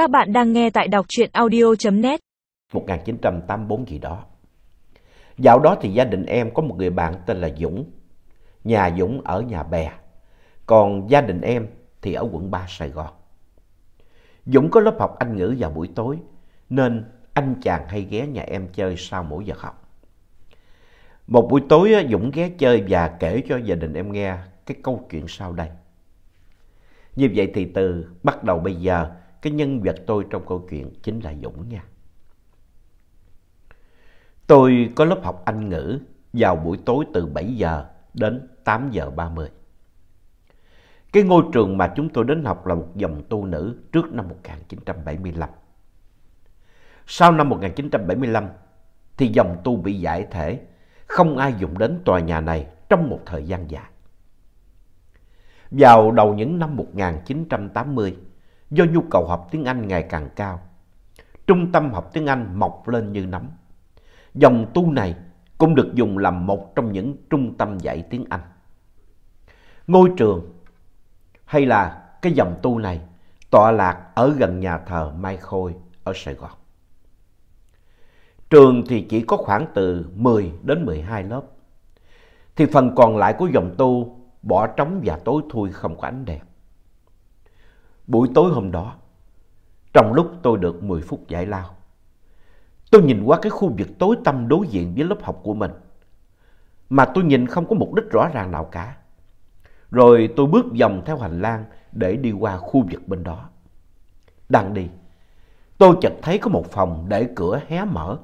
Các bạn đang nghe tại đọc truyện audio.net 1984 gì đó. Dạo đó thì gia đình em có một người bạn tên là Dũng. Nhà Dũng ở nhà bè, còn gia đình em thì ở quận 3 Sài Gòn. Dũng có lớp học Anh ngữ vào buổi tối, nên anh chàng hay ghé nhà em chơi sau mỗi giờ học. Một buổi tối Dũng ghé chơi và kể cho gia đình em nghe cái câu chuyện sau đây. Như vậy thì từ bắt đầu bây giờ, cái nhân vật tôi trong câu chuyện chính là Dũng nha. Tôi có lớp học Anh ngữ vào buổi tối từ 7 giờ đến 8 giờ 30. Cái ngôi trường mà chúng tôi đến học là một dòng tu nữ trước năm 1975. Sau năm 1975 thì dòng tu bị giải thể, không ai dùng đến tòa nhà này trong một thời gian dài. Vào đầu những năm 1980, do nhu cầu học tiếng Anh ngày càng cao, trung tâm học tiếng Anh mọc lên như nấm. Dòng tu này cũng được dùng làm một trong những trung tâm dạy tiếng Anh. Ngôi trường hay là cái dòng tu này tọa lạc ở gần nhà thờ Mai Khôi ở Sài Gòn. Trường thì chỉ có khoảng từ 10 đến 12 lớp. Thì phần còn lại của dòng tu bỏ trống và tối thui không có ánh đèn. Buổi tối hôm đó, trong lúc tôi được 10 phút giải lao, tôi nhìn qua cái khu vực tối tăm đối diện với lớp học của mình, mà tôi nhìn không có mục đích rõ ràng nào cả. Rồi tôi bước vòng theo hành lang để đi qua khu vực bên đó. Đang đi, tôi chợt thấy có một phòng để cửa hé mở.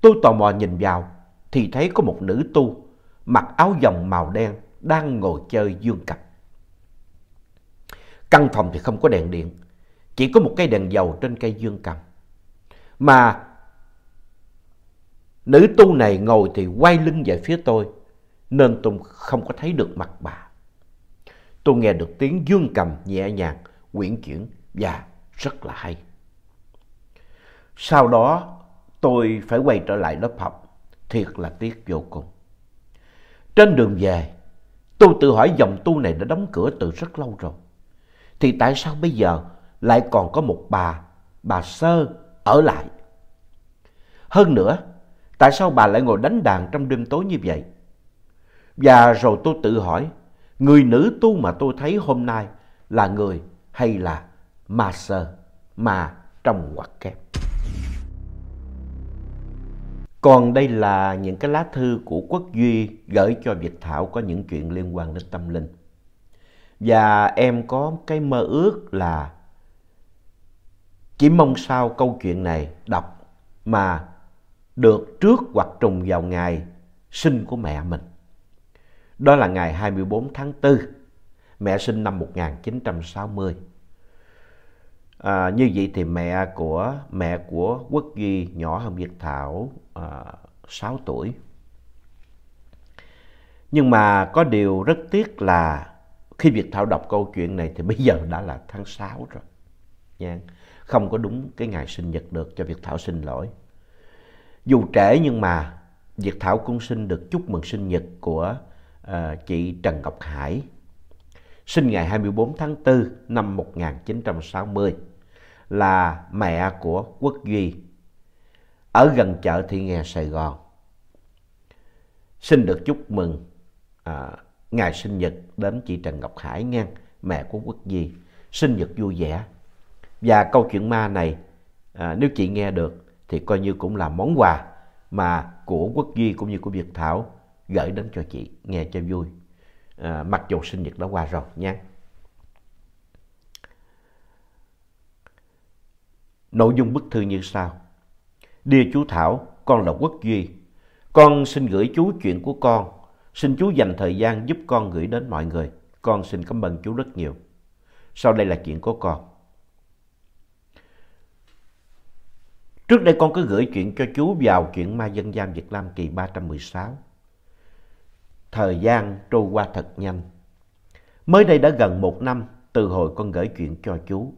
Tôi tò mò nhìn vào thì thấy có một nữ tu mặc áo dòng màu đen đang ngồi chơi dương cầm. Căn phòng thì không có đèn điện, chỉ có một cây đèn dầu trên cây dương cầm. Mà nữ tu này ngồi thì quay lưng về phía tôi, nên tôi không có thấy được mặt bà. Tôi nghe được tiếng dương cầm nhẹ nhàng, quyển chuyển và rất là hay. Sau đó tôi phải quay trở lại lớp học, thiệt là tiếc vô cùng. Trên đường về, tôi tự hỏi dòng tu này đã đóng cửa từ rất lâu rồi. Thì tại sao bây giờ lại còn có một bà, bà Sơ ở lại? Hơn nữa, tại sao bà lại ngồi đánh đàn trong đêm tối như vậy? Và rồi tôi tự hỏi, người nữ tu mà tôi thấy hôm nay là người hay là ma sơ, ma trong ngoặc kép? Còn đây là những cái lá thư của Quốc Duy gửi cho Việt Thảo có những chuyện liên quan đến tâm linh. Và em có cái mơ ước là chỉ mong sao câu chuyện này đọc mà được trước hoặc trùng vào ngày sinh của mẹ mình. Đó là ngày 24 tháng 4, mẹ sinh năm 1960. À, như vậy thì mẹ của mẹ của Quốc Duy nhỏ hơn Việt Thảo à, 6 tuổi. Nhưng mà có điều rất tiếc là khi Việt Thảo đọc câu chuyện này thì bây giờ đã là tháng 6 rồi. Nha. Không có đúng cái ngày sinh nhật được cho Việt Thảo xin lỗi. Dù trễ nhưng mà Việt Thảo cũng xin được chúc mừng sinh nhật của uh, chị Trần Ngọc Hải. Sinh ngày 24 tháng 4 năm 1960 là mẹ của Quốc Duy ở gần chợ Thị Nghè Sài Gòn. Xin được chúc mừng uh, ngày sinh nhật đến chị Trần Ngọc Hải nha, mẹ của Quốc Duy. Sinh nhật vui vẻ. Và câu chuyện ma này à, nếu chị nghe được thì coi như cũng là món quà mà của Quốc Duy cũng như của Việt Thảo gửi đến cho chị nghe cho vui. À, mặc dù sinh nhật đã qua rồi nha. Nội dung bức thư như sau. Dear chú Thảo, con là Quốc Duy. Con xin gửi chú chuyện của con. Xin chú dành thời gian giúp con gửi đến mọi người. Con xin cảm ơn chú rất nhiều. Sau đây là chuyện của con. Trước đây con có gửi chuyện cho chú vào chuyện Ma Dân gian Việt Nam kỳ 316. Thời gian trôi qua thật nhanh. Mới đây đã gần một năm từ hồi con gửi chuyện cho chú.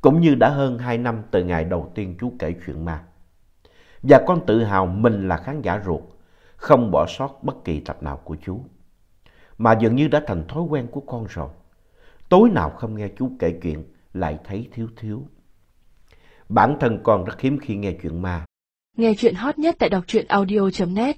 Cũng như đã hơn hai năm từ ngày đầu tiên chú kể chuyện ma. Và con tự hào mình là khán giả ruột, không bỏ sót bất kỳ tập nào của chú. Mà dường như đã thành thói quen của con rồi. Tối nào không nghe chú kể chuyện, lại thấy thiếu thiếu. Bản thân con rất hiếm khi nghe chuyện ma. Nghe chuyện hot nhất tại đọc truyện audio.net